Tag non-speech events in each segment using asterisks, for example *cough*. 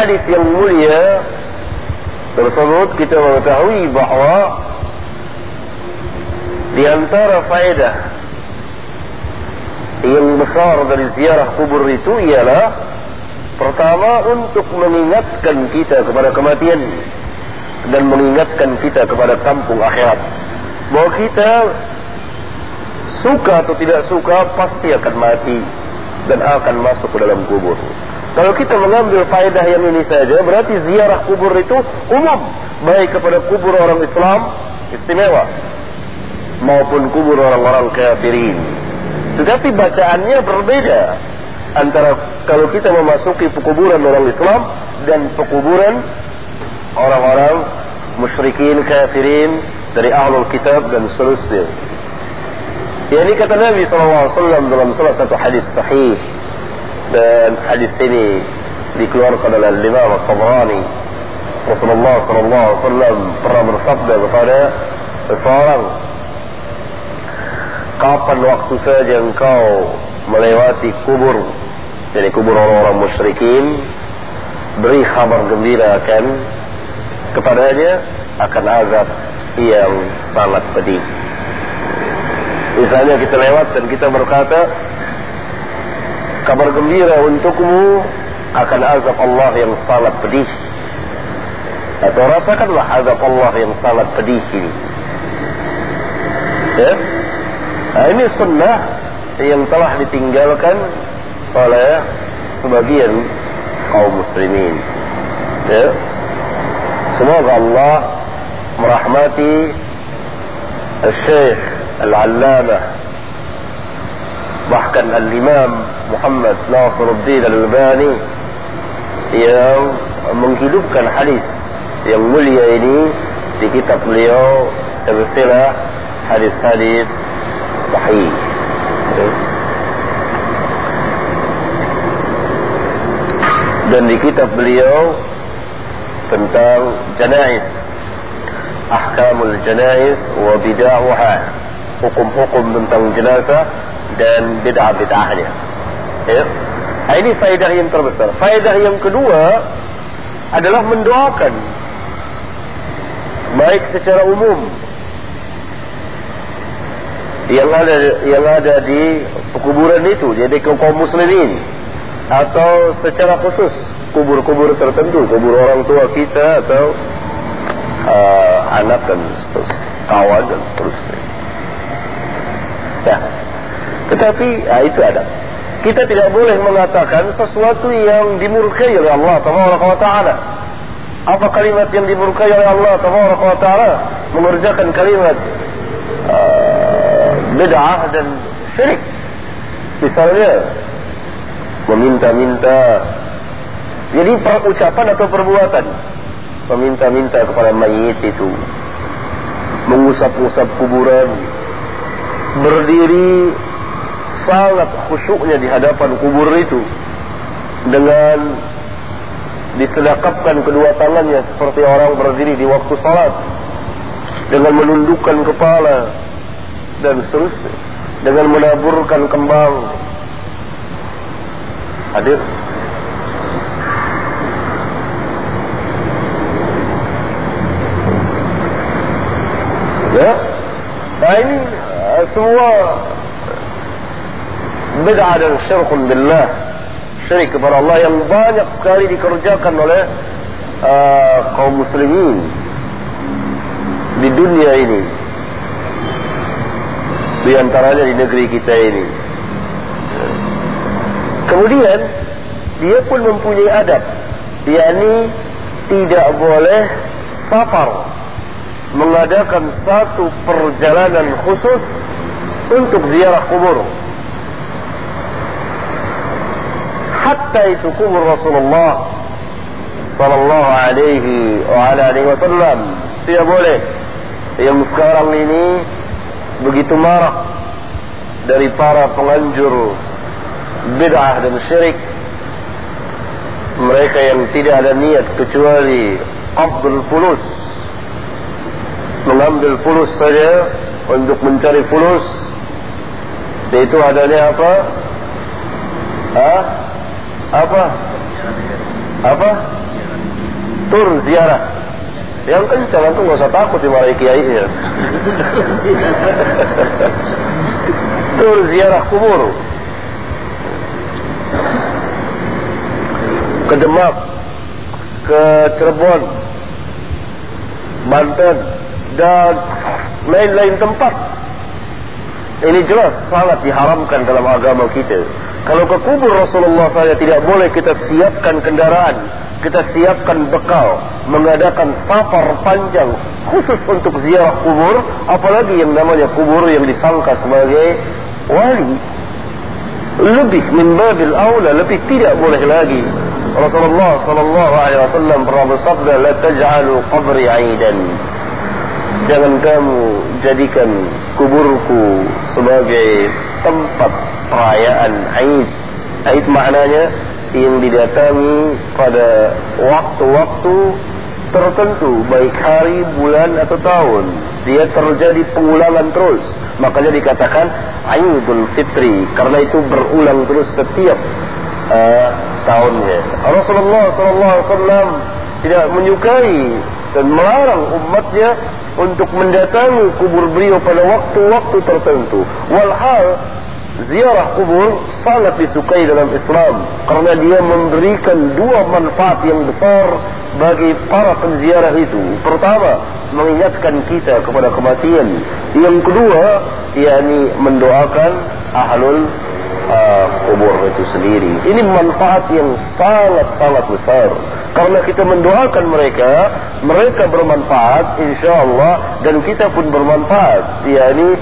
hadis yang mulia tersebut kita mengetahui bahawa di antara faedah yang besar dari ziarah kubur itu ialah pertama untuk mengingatkan kita kepada kematian dan mengingatkan kita kepada kampung akhirat. Bahawa kita suka atau tidak suka pasti akan mati dan akan masuk ke dalam kubur kalau kita mengambil faedah yang ini saja berarti ziarah kubur itu umum baik kepada kubur orang Islam istimewa maupun kubur orang-orang kafirin. Tetapi bacaannya berbeda antara kalau kita memasuki pekuburan orang Islam dan pekuburan orang-orang musyrikin kafirin dari ahlul kitab dan seterusnya. Ini kata Nabi SAW dalam salah satu hadis sahih dan hadis ini dikeluarkan oleh Imam Al-Tabrani. Rasulullah SAW pernah bersabda kepada seseorang kapan waktu saja engkau melewati kubur jadi kubur orang-orang musyrikin beri kabar gembira akan kepadanya akan azab yang sangat pedih. Misalnya kita lewat dan kita berkata kabar gembira untukmu akan azab Allah yang sangat pedih atau rasakanlah azab Allah yang sangat pedih ini ya Nah, ini sunnah yang telah ditinggalkan oleh sebagian kaum muslimin. Ya. Semoga Allah merahmati Syekh Al-Allamah bahkan Al-Imam Muhammad Nasiruddin Al-Albani yang menghidupkan hadis yang mulia ini di kitab beliau silsilah hadis-hadis sahih. Dan di kitab beliau tentang janais, ahkamul janais wa bid'ahha, hukum-hukum tentang jenazah dan bid'ah-bid'ahnya. Ya. Ini faedah yang terbesar. Faedah yang kedua adalah mendoakan. Baik secara umum. Yang ada yang ada di kuburan itu jadi kaum muslimin. Atau secara khusus kubur-kubur tertentu. Kubur orang tua kita atau uh, anak dan seterusnya kawan dan seterusnya. Ya. Tetapi ya, itu ada kita tidak boleh mengatakan sesuatu yang dimurkai oleh Allah Taala apa kalimat yang dimurkai oleh Allah Taala mengerjakan kalimat uh, bid'ah dan syirik. Misalnya meminta-minta. Jadi perucapan atau perbuatan meminta-minta kepada mayit itu. Mengusap-usap kuburan. Berdiri sangat khusyuknya di hadapan kubur itu dengan disedekapkan kedua tangannya seperti orang berdiri di waktu salat dengan menundukkan kepala dan seterusnya dengan menaburkan kembang. Hadir ya. Nah ini uh, semua bid'ah dan syirkun billah syirik kepada Allah yang banyak sekali dikerjakan oleh uh, kaum muslimin di dunia ini di antaranya di negeri kita ini. Kemudian dia pun mempunyai adab, yakni tidak boleh safar mengadakan satu perjalanan khusus untuk ziarah kubur. Hatta itu kubur Rasulullah sallallahu alaihi wa ala alihi wasallam tidak boleh. Yang sekarang ini begitu marah dari para penganjur bid'ah dan syirik. Mereka yang tidak ada niat kecuali Abdul Fulus. Mengambil fulus saja untuk mencari fulus. Itu adanya apa? Ha? Apa? apa? Tur ziarah. Yang kencang itu nggak usah takut dimarahi kiai ya. *laughs* Tur ziarah kubur. Ke Demak, ke Cirebon, Banten, dan lain-lain tempat. Ini jelas sangat diharamkan dalam agama kita. Kalau ke kubur Rasulullah saya tidak boleh kita siapkan kendaraan, kita siapkan bekal, mengadakan safar panjang khusus untuk ziarah kubur, apalagi yang namanya kubur yang disangka sebagai wali. Lebih min babil aula, lebih tidak boleh lagi. Rasulullah sallallahu alaihi wasallam pernah bersabda, "La taj'alu qabri 'aidan." jangan kamu jadikan kuburku sebagai tempat perayaan Aid. Aid maknanya yang didatangi pada waktu-waktu tertentu, baik hari, bulan atau tahun. Dia terjadi pengulangan terus. Makanya dikatakan Aidul Fitri karena itu berulang terus setiap uh, tahunnya. Rasulullah SAW tidak menyukai dan melarang umatnya untuk mendatangi kubur beliau pada waktu-waktu tertentu. Walhal ziarah kubur sangat disukai dalam Islam karena dia memberikan dua manfaat yang besar bagi para penziarah itu. Pertama, mengingatkan kita kepada kematian. Yang kedua, yakni mendoakan ahlul uh, kubur itu sendiri. Ini manfaat yang sangat-sangat besar. Karena kita mendoakan mereka, mereka bermanfaat, insya Allah, dan kita pun bermanfaat. yakni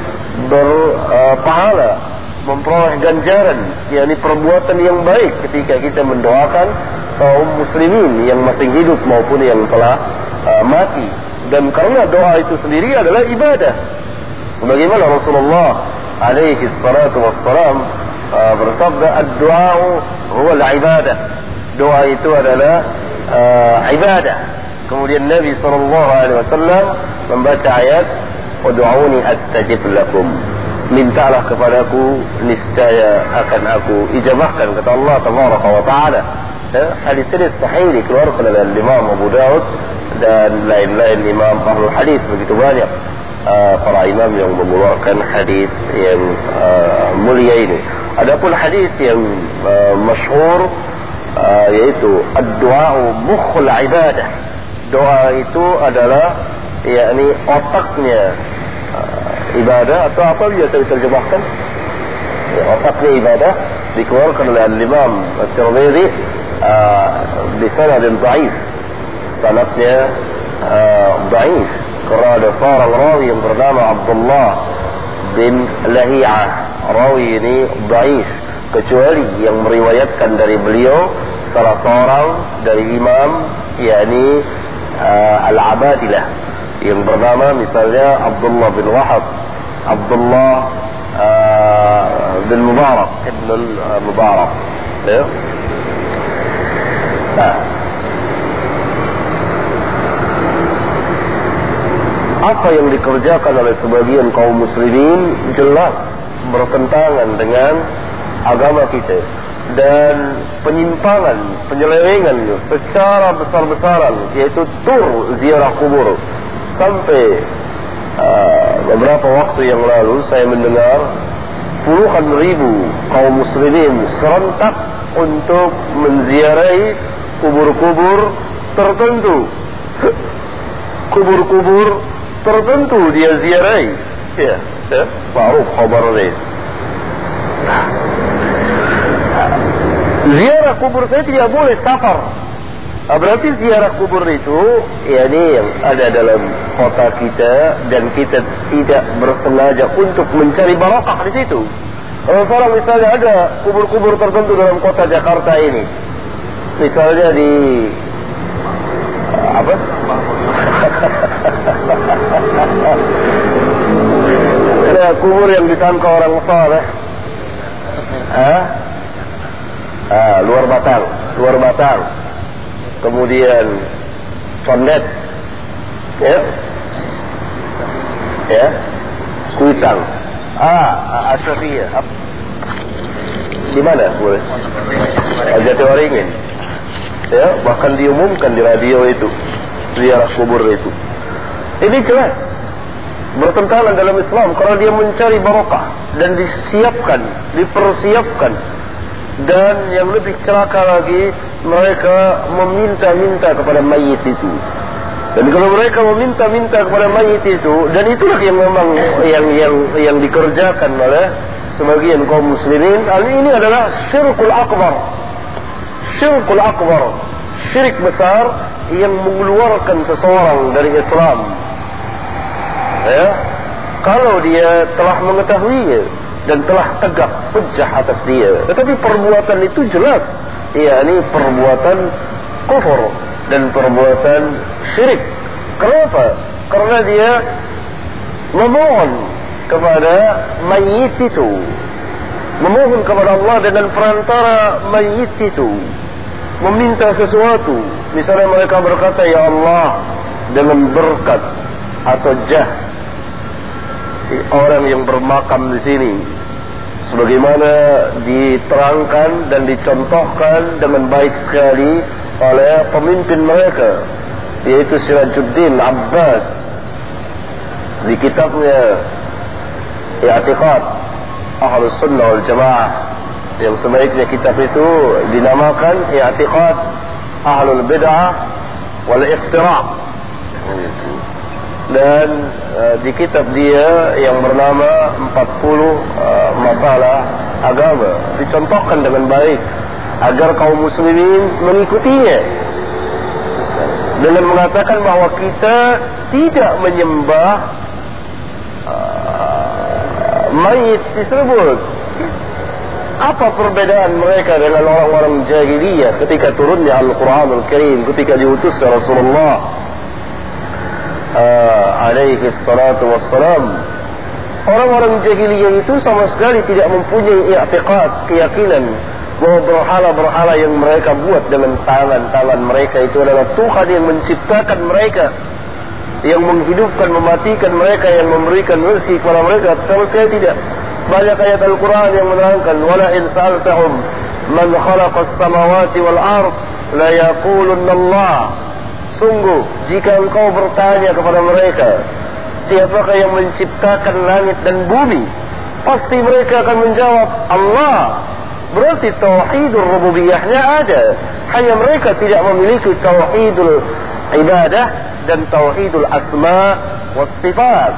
berpahala, uh, memperoleh ganjaran, yakni perbuatan yang baik ketika kita mendoakan kaum muslimin yang masih hidup maupun yang telah uh, mati. Dan karena doa itu sendiri adalah ibadah. Sebagaimana Rasulullah alaihi salatu wassalam uh, bersabda ad-du'a huwa al-ibadah. Doa itu adalah uh, ibadah. Kemudian Nabi sallallahu alaihi wasallam membaca ayat Ud'uni astajib lakum. Mintalah kepadaku niscaya akan aku ijabahkan kata Allah tabaraka wa taala. Ya, hadis ini sahih dikeluarkan oleh Imam Abu Daud dan lain-lain imam ahlul hadis begitu banyak uh, para imam yang mengeluarkan hadis yang uh, mulia ini. Adapun hadis yang uh, masyhur uh, yaitu ad-du'a mukhul ibadah. Doa itu adalah yakni otaknya uh, ibadah atau apa biasa diterjemahkan? Ya, otaknya ibadah dikeluarkan oleh Imam At-Tirmidzi uh, di sanad dhaif. Sanadnya uh, dhaif karena ada seorang rawi yang bernama Abdullah bin Lahiyah. Rawi ini dhaif kecuali yang meriwayatkan dari beliau salah seorang dari imam yakni uh, Al-Abadilah yang bernama misalnya Abdullah bin Wahab Abdullah uh, bin Mubarak Ibn Mubarak ya nah. apa yang dikerjakan oleh sebagian kaum muslimin jelas bertentangan dengan agama kita dan penyimpangan, penyelewengan secara besar-besaran yaitu tur ziarah kubur sampai uh, beberapa waktu yang lalu saya mendengar puluhan ribu kaum muslimin serentak untuk menziarahi kubur-kubur tertentu. *laughs* Kubur-kubur tertentu dia ziarahi. Ya, ya baru kabar ini ziarah kubur saya tidak boleh safar. Ah, berarti ziarah kubur itu ya ini yang ada dalam kota kita dan kita tidak bersengaja untuk mencari barokah di situ. Kalau seorang misalnya ada kubur-kubur tertentu dalam kota Jakarta ini, misalnya di apa? *laughs* ada kubur yang disangka orang soleh. Ah, luar batang, luar batang. Kemudian Condet, ya, ya, Kuitang, ah, Asrafiyah. Di mana boleh? Jati Waringin. Ya, bahkan diumumkan di radio itu ziarah kubur itu. Ini jelas bertentangan dalam Islam kalau dia mencari barokah dan disiapkan, dipersiapkan dan yang lebih celaka lagi mereka meminta-minta kepada mayit itu. Dan kalau mereka meminta-minta kepada mayit itu dan itulah yang memang yang yang yang dikerjakan oleh sebagian kaum muslimin, ini adalah syirkul akbar. Syirkul akbar, syirik besar yang mengeluarkan seseorang dari Islam. Ya, kalau dia telah mengetahuinya dan telah tegak hujah atas dia. Tetapi perbuatan itu jelas, ya ini perbuatan kufur dan perbuatan syirik. Kenapa? Karena dia memohon kepada mayit itu. Memohon kepada Allah dengan perantara mayit itu. Meminta sesuatu. Misalnya mereka berkata, Ya Allah, dengan berkat atau jah orang yang bermakam di sini sebagaimana diterangkan dan dicontohkan dengan baik sekali oleh pemimpin mereka yaitu Sirajuddin Abbas. Di kitabnya I'tiqad Ahlus Sunnah wal Jamaah yang sebaiknya kitab itu dinamakan I'tiqad Ahlul Bid'ah wal Iqtiraq dan uh, di kitab dia yang bernama 40 uh, masalah agama. Dicontohkan dengan baik agar kaum muslimin mengikutinya. Dengan mengatakan bahawa kita tidak menyembah uh, mayit tersebut. Apa perbedaan mereka dengan orang-orang jahiliyah ketika turunnya Al-Quran Al-Karim ketika diutus Rasulullah? Uh, alaihi salatu wassalam. Orang-orang jahiliyah itu sama sekali tidak mempunyai i'tiqad keyakinan bahawa berhala-berhala yang mereka buat dengan tangan-tangan mereka itu adalah Tuhan yang menciptakan mereka yang menghidupkan, mematikan mereka yang memberikan rezeki kepada mereka. Sama sekali tidak. Banyak ayat Al-Quran yang menerangkan wala in sa'altahum man khalaqas samawati wal ard la yaqulunna Allah Sungguh jika engkau bertanya kepada mereka Siapakah yang menciptakan langit dan bumi? Pasti mereka akan menjawab Allah. Berarti tauhidul rububiyahnya ada. Hanya mereka tidak memiliki tauhidul ibadah Dan tauhidul asma was sifat.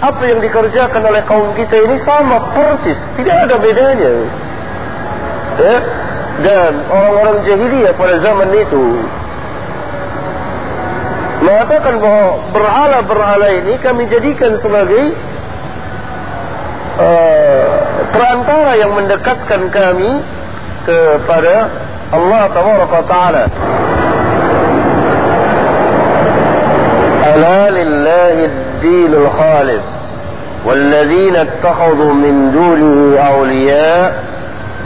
Apa yang dikerjakan oleh kaum kita ini sama persis. Tidak ada bedanya. Ya? Dan orang-orang jahiliyah pada zaman itu mengatakan bahawa berhala-berhala ini kami jadikan sebagai uh, perantara yang mendekatkan kami kepada Allah Taala. Ala lillahi ad-dinul khalis والذين اتخذوا من دونه أولياء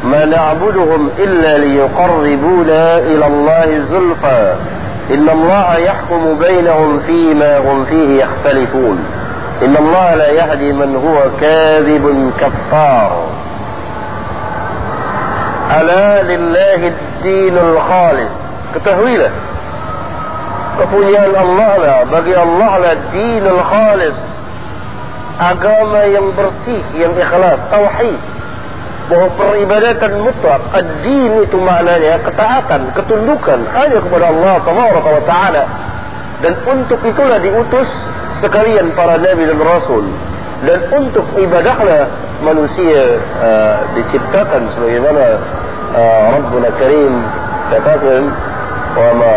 ما نعبدهم إلا ليقربونا إلى الله زلفى إن الله يحكم بينهم فيما هم فيه يختلفون. إن الله لا يهدي من هو كاذب كفار. ألا لله الدين الخالص. كتهويله. kepunyaan Allah lah bagi Allah lah dinul khalis agama yang bersih yang tauhid bahawa peribadatan mutlak ad-din itu maknanya ketaatan, ketundukan hanya kepada Allah ta'ala. Dan untuk itulah diutus sekalian para nabi dan rasul. Dan untuk ibadahlah manusia uh, diciptakan sebagaimana uh, Rabbuna Karim katakan wa ma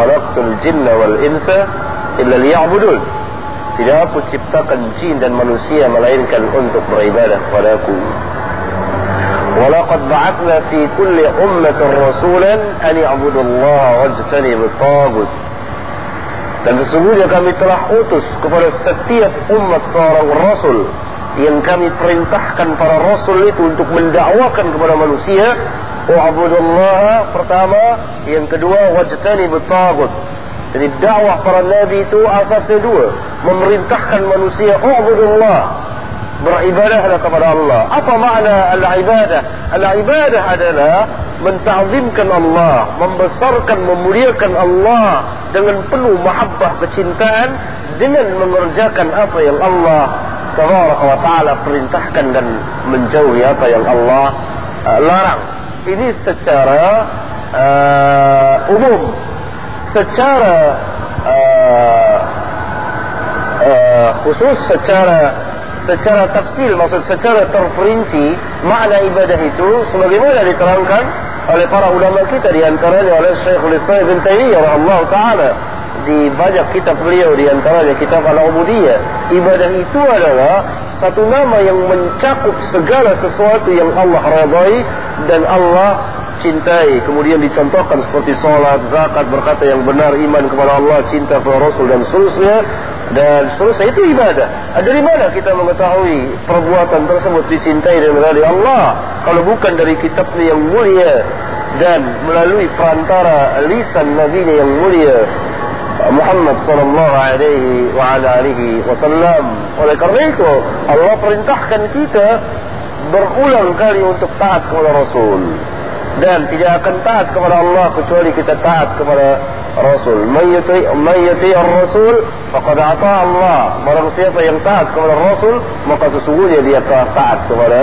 khalaqtul jinna wal insa illa liya'budun. Tidak aku ciptakan jin dan manusia melainkan untuk beribadah kepada aku ولقد بعثنا في كل أمة رسولا أن يعبدوا الله واجتنبوا الطاغوت dan sesungguhnya kami telah utus kepada setiap umat seorang rasul yang kami perintahkan para rasul itu untuk mendakwakan kepada manusia wa'budullah pertama yang kedua wajtani bitagut jadi dakwah para nabi itu asasnya dua memerintahkan manusia wa'budullah beribadahlah kepada Allah. Apa makna al-ibadah? Al-ibadah adalah mentazimkan Allah, membesarkan, memuliakan Allah dengan penuh mahabbah kecintaan dengan mengerjakan apa yang Allah Tabaraka wa taala perintahkan dan menjauhi apa yang Allah uh, larang. Ini secara uh, umum, secara uh, uh, khusus, secara secara tafsir maksud secara terperinci makna ibadah itu sebagaimana diterangkan oleh para ulama kita di antaranya oleh Syekhul Islam Ibn Taymiyah Allah taala. Di banyak kitab beliau di antaranya kitab Al-Ubudiyah. Ibadah itu adalah satu nama yang mencakup segala sesuatu yang Allah radai dan Allah cintai kemudian dicontohkan seperti solat, zakat, berkata yang benar, iman kepada Allah, cinta kepada Rasul dan seterusnya dan seterusnya itu ibadah. Ah, dari mana kita mengetahui perbuatan tersebut dicintai dan oleh Allah kalau bukan dari kitabnya yang mulia dan melalui perantara lisan Nabi yang mulia Muhammad sallallahu alaihi wa ala alihi wasallam. Oleh kerana itu Allah perintahkan kita berulang kali untuk taat kepada Rasul dan tidak akan taat kepada Allah kecuali kita taat kepada Rasul. Mayyati ar-Rasul faqad ata Allah. Barang siapa yang taat kepada Rasul, maka sesungguhnya dia telah taat kepada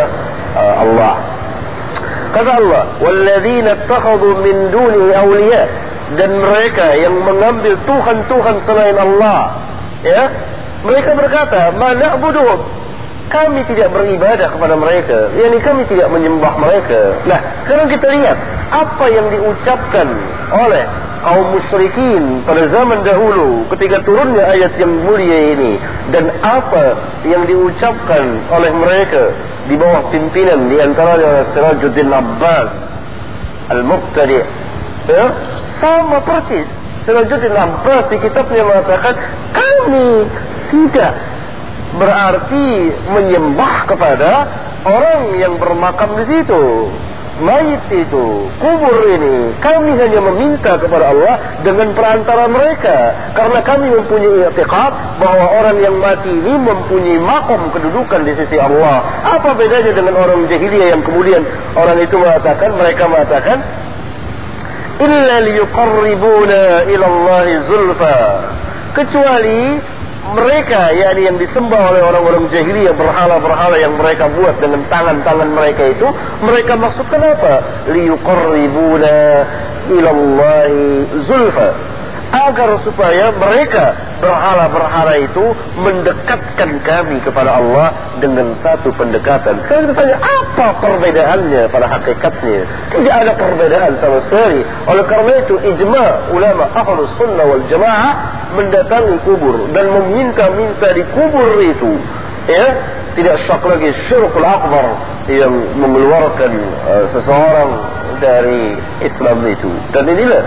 uh, Allah. Kata Allah, "Walladzina ittakhadhu min duni awliya" dan mereka yang mengambil tuhan-tuhan selain Allah, ya, mereka berkata, "Ma na'buduhum kami tidak beribadah kepada mereka. Yani kami tidak menyembah mereka. Nah, sekarang kita lihat apa yang diucapkan oleh kaum musyrikin pada zaman dahulu ketika turunnya ayat yang mulia ini dan apa yang diucapkan oleh mereka di bawah pimpinan di antaranya Sirajuddin Abbas Al-Muqtadi ya? sama persis Sirajuddin Abbas di kitabnya mengatakan kami tidak berarti menyembah kepada orang yang bermakam di situ. Mayit itu, kubur ini, kami hanya meminta kepada Allah dengan perantara mereka. Karena kami mempunyai i'tiqad bahwa orang yang mati ini mempunyai makam kedudukan di sisi Allah. Apa bedanya dengan orang jahiliyah yang kemudian orang itu mengatakan, mereka mengatakan, Illa liyuqarribuna zulfa. Kecuali mereka yakni yang disembah oleh orang-orang jahiliyah berhala-berhala yang mereka buat dengan tangan-tangan mereka itu mereka maksudkan apa? Liyuqarribuna ila Allah zulfa agar supaya mereka berhala-berhala itu mendekatkan kami kepada Allah dengan satu pendekatan. Sekarang kita tanya, apa perbedaannya pada hakikatnya? Tidak ada perbedaan sama sekali. Oleh karena itu, ijma ulama ahlus sunnah wal jamaah mendatangi kubur dan meminta-minta di kubur itu. Ya, tidak syak lagi syirkul akbar yang mengeluarkan uh, seseorang dari Islam itu. Dan inilah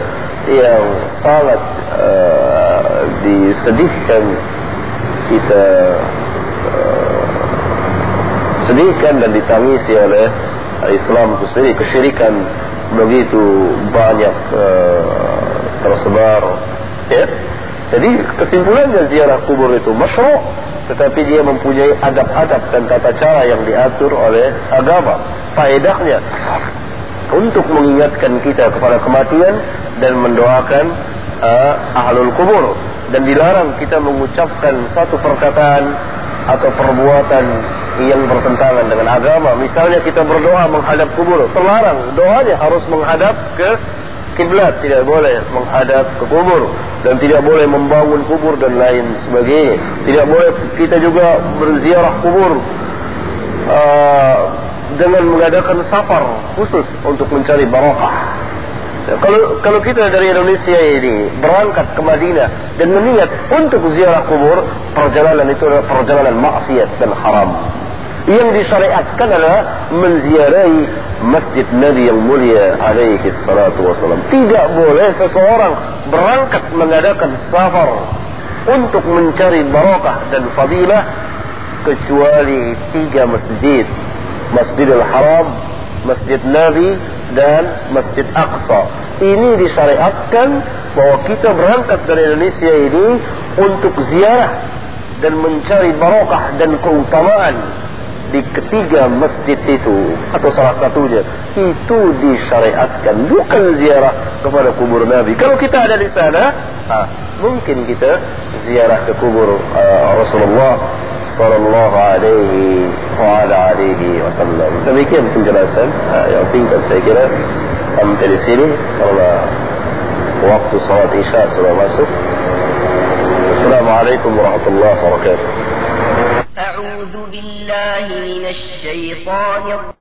yang sangat uh, disedihkan kita uh, sedihkan dan ditangisi oleh Islam itu sendiri. Kesyirikan begitu banyak uh, tersebar ya. Jadi kesimpulannya ziarah kubur itu masyru' tetapi dia mempunyai adab-adab dan tata cara yang diatur oleh agama. Faedahnya untuk mengingatkan kita kepada kematian dan mendoakan uh, ahlul kubur. Dan dilarang kita mengucapkan satu perkataan atau perbuatan yang bertentangan dengan agama. Misalnya kita berdoa menghadap kubur. Terlarang. Doanya harus menghadap ke kiblat. Tidak boleh menghadap ke kubur. Dan tidak boleh membangun kubur dan lain sebagainya. Tidak boleh kita juga berziarah kubur uh, dengan mengadakan safar khusus untuk mencari barakah. Kalau kalau kita dari Indonesia ini berangkat ke Madinah dan meniat untuk ziarah kubur, perjalanan itu adalah perjalanan maksiat dan haram. Yang disyariatkan adalah menziarahi masjid Nabi yang mulia alaihi salatu wasallam. Tidak boleh seseorang berangkat mengadakan safar untuk mencari barakah dan fadilah kecuali tiga masjid Masjidil Haram, Masjid Nabi dan Masjid Aqsa. Ini disyariatkan bahwa kita berangkat dari Indonesia ini untuk ziarah dan mencari barokah dan keutamaan di ketiga masjid itu atau salah satunya itu disyariatkan bukan ziarah kepada kubur Nabi. Kalau kita ada di sana, ah, mungkin kita ziarah ke kubur uh, Rasulullah sallallahu alaihi wa ala alihi wasallam. Demikian penjelasan uh, yang singkat saya kira sampai di sini karena waktu salat Isya sudah masuk. Assalamualaikum warahmatullahi wabarakatuh. أعوذ بالله من الشيطان